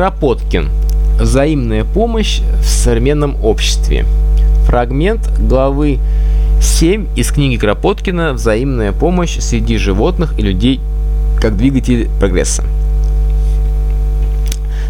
Кропоткин. Взаимная помощь в современном обществе. Фрагмент главы 7 из книги Кропоткина «Взаимная помощь среди животных и людей как двигатель прогресса».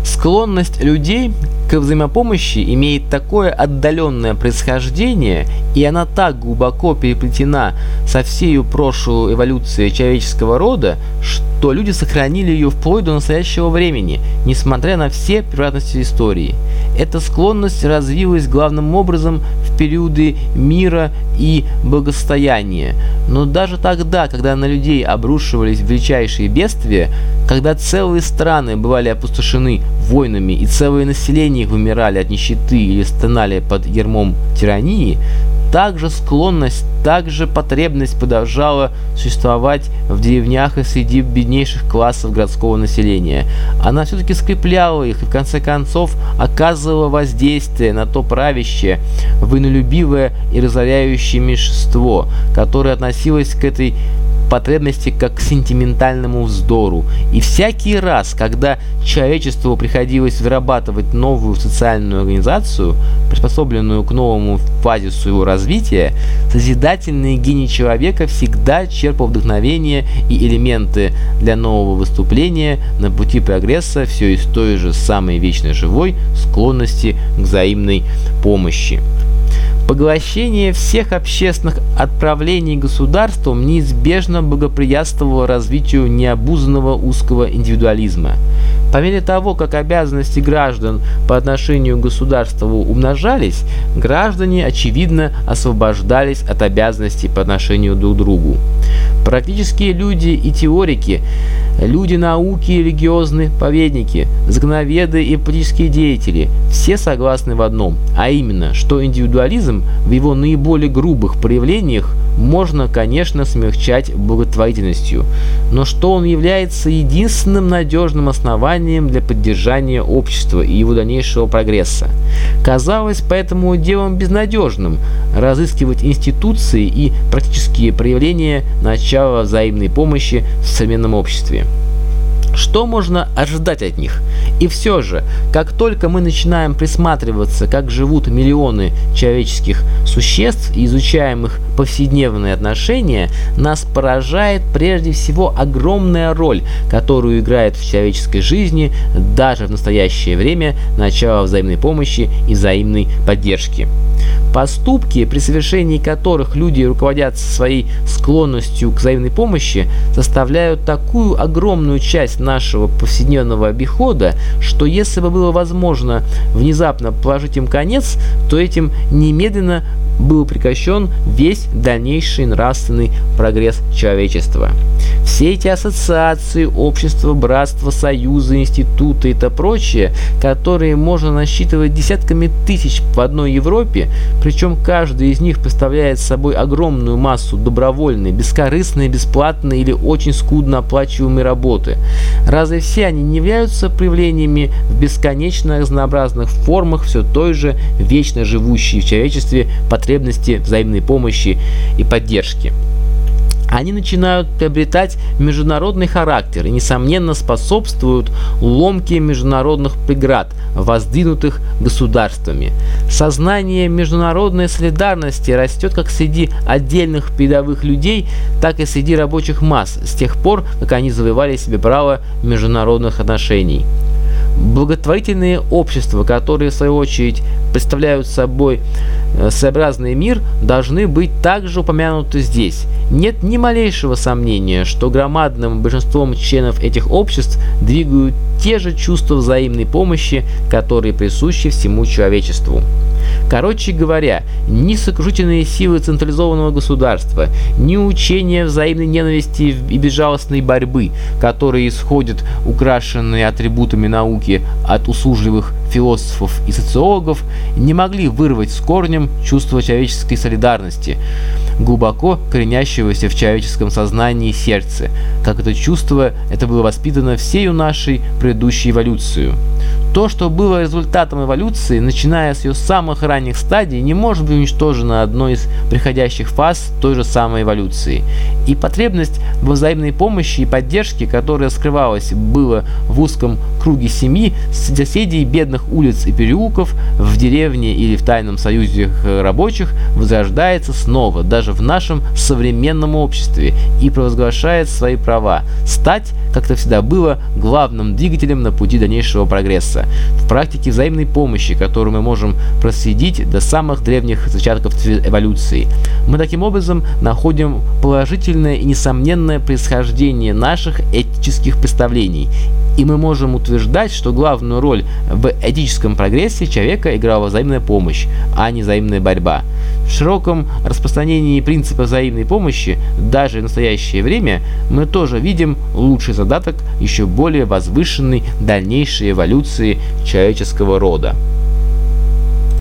Склонность людей к взаимопомощи имеет такое отдаленное происхождение, и она так глубоко переплетена со всей прошлой эволюцией человеческого рода, что люди сохранили ее вплоть до настоящего времени, несмотря на все превратности истории. Эта склонность развилась главным образом в периоды мира и благосостояния. Но даже тогда, когда на людей обрушивались величайшие бедствия, когда целые страны бывали опустошены войнами и целые населения вымирали от нищеты или стонали под ермом тирании, также склонность, также потребность продолжала существовать в деревнях и среди беднейших классов городского населения. Она все-таки скрепляла их и в конце концов оказывала воздействие на то правящее, вынолюбивое и разоряющее меньшинство, которое относилось к этой потребности как к сентиментальному вздору. И всякий раз, когда человечеству приходилось вырабатывать новую социальную организацию, приспособленную к новому фазе своего развития, созидательный гений человека всегда черпал вдохновение и элементы для нового выступления на пути прогресса все из той же самой вечной живой склонности к взаимной помощи. Поглощение всех общественных отправлений государством неизбежно благоприятствовало развитию необузанного узкого индивидуализма. По мере того, как обязанности граждан по отношению к государству умножались, граждане, очевидно, освобождались от обязанностей по отношению друг к другу. Практические люди и теорики – Люди науки, религиозные поведники, законоведы и политические деятели – все согласны в одном, а именно, что индивидуализм в его наиболее грубых проявлениях можно, конечно, смягчать благотворительностью, но что он является единственным надежным основанием для поддержания общества и его дальнейшего прогресса. Казалось поэтому делом безнадежным разыскивать институции и практические проявления начала взаимной помощи в современном обществе. Что можно ожидать от них? И все же, как только мы начинаем присматриваться, как живут миллионы человеческих существ и изучаем их повседневные отношения, нас поражает прежде всего огромная роль, которую играет в человеческой жизни даже в настоящее время начало взаимной помощи и взаимной поддержки. Поступки, при совершении которых люди руководятся своей склонностью к взаимной помощи, составляют такую огромную часть нашего повседневного обихода, что если бы было возможно внезапно положить им конец, то этим немедленно был прекращен весь дальнейший нравственный прогресс человечества. Все эти ассоциации, общества, братства, союзы, институты и то прочее, которые можно насчитывать десятками тысяч в одной Европе, причем каждый из них представляет собой огромную массу добровольной, бескорыстной, бесплатной или очень скудно оплачиваемой работы. Разве все они не являются проявлениями в бесконечно разнообразных формах все той же вечно живущей в человечестве потребности взаимной помощи и поддержки? Они начинают приобретать международный характер и, несомненно, способствуют ломке международных преград, воздвинутых государствами. Сознание международной солидарности растет как среди отдельных передовых людей, так и среди рабочих масс, с тех пор, как они завоевали себе право международных отношений. Благотворительные общества, которые в свою очередь представляют собой э, своеобразный мир, должны быть также упомянуты здесь. Нет ни малейшего сомнения, что громадным большинством членов этих обществ двигают те же чувства взаимной помощи, которые присущи всему человечеству. Короче говоря, ни сокрушительные силы централизованного государства, ни учения взаимной ненависти и безжалостной борьбы, которые исходят украшенные атрибутами науки от услужливых философов и социологов не могли вырвать с корнем чувство человеческой солидарности, глубоко коренящегося в человеческом сознании и сердце, как это чувство это было воспитано всею нашей предыдущей эволюцией. То, что было результатом эволюции, начиная с ее самых ранних стадий, не может быть уничтожено одной из приходящих фаз той же самой эволюции. И потребность во взаимной помощи и поддержке, которая скрывалась было в узком круге семьи, соседей бедных улиц и переулков, в деревне или в тайном союзе рабочих, возрождается снова, даже в нашем современном обществе, и провозглашает свои права. Стать, как это всегда было, главным двигателем на пути дальнейшего прогресса в практике взаимной помощи, которую мы можем проследить до самых древних зачатков эволюции. Мы таким образом находим положительное и несомненное происхождение наших этических представлений и мы можем утверждать, что главную роль в этическом прогрессе человека играла взаимная помощь, а не взаимная борьба. В широком распространении принципа взаимной помощи, даже в настоящее время, мы тоже видим лучший задаток еще более возвышенной дальнейшей эволюции человеческого рода.